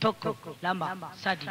tokko lama sadi.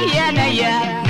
爷爷。奶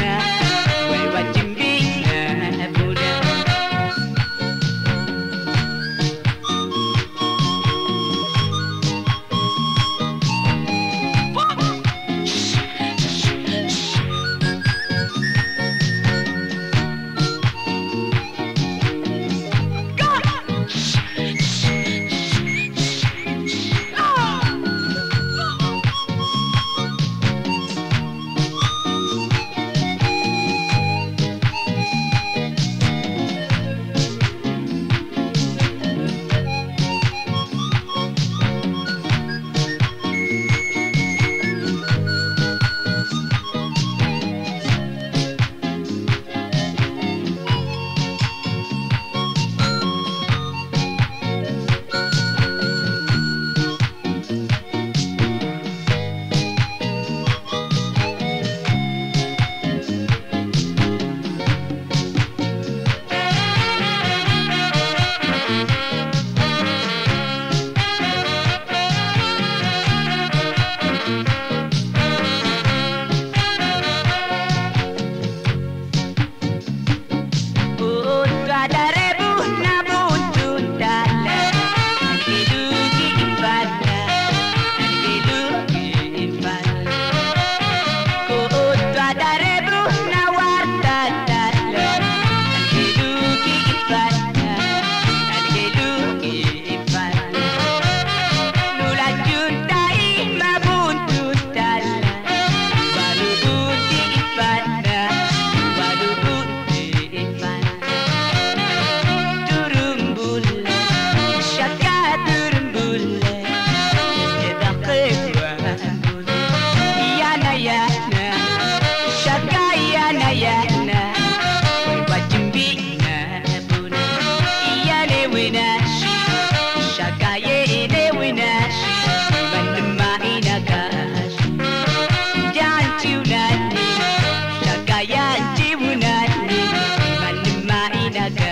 da da.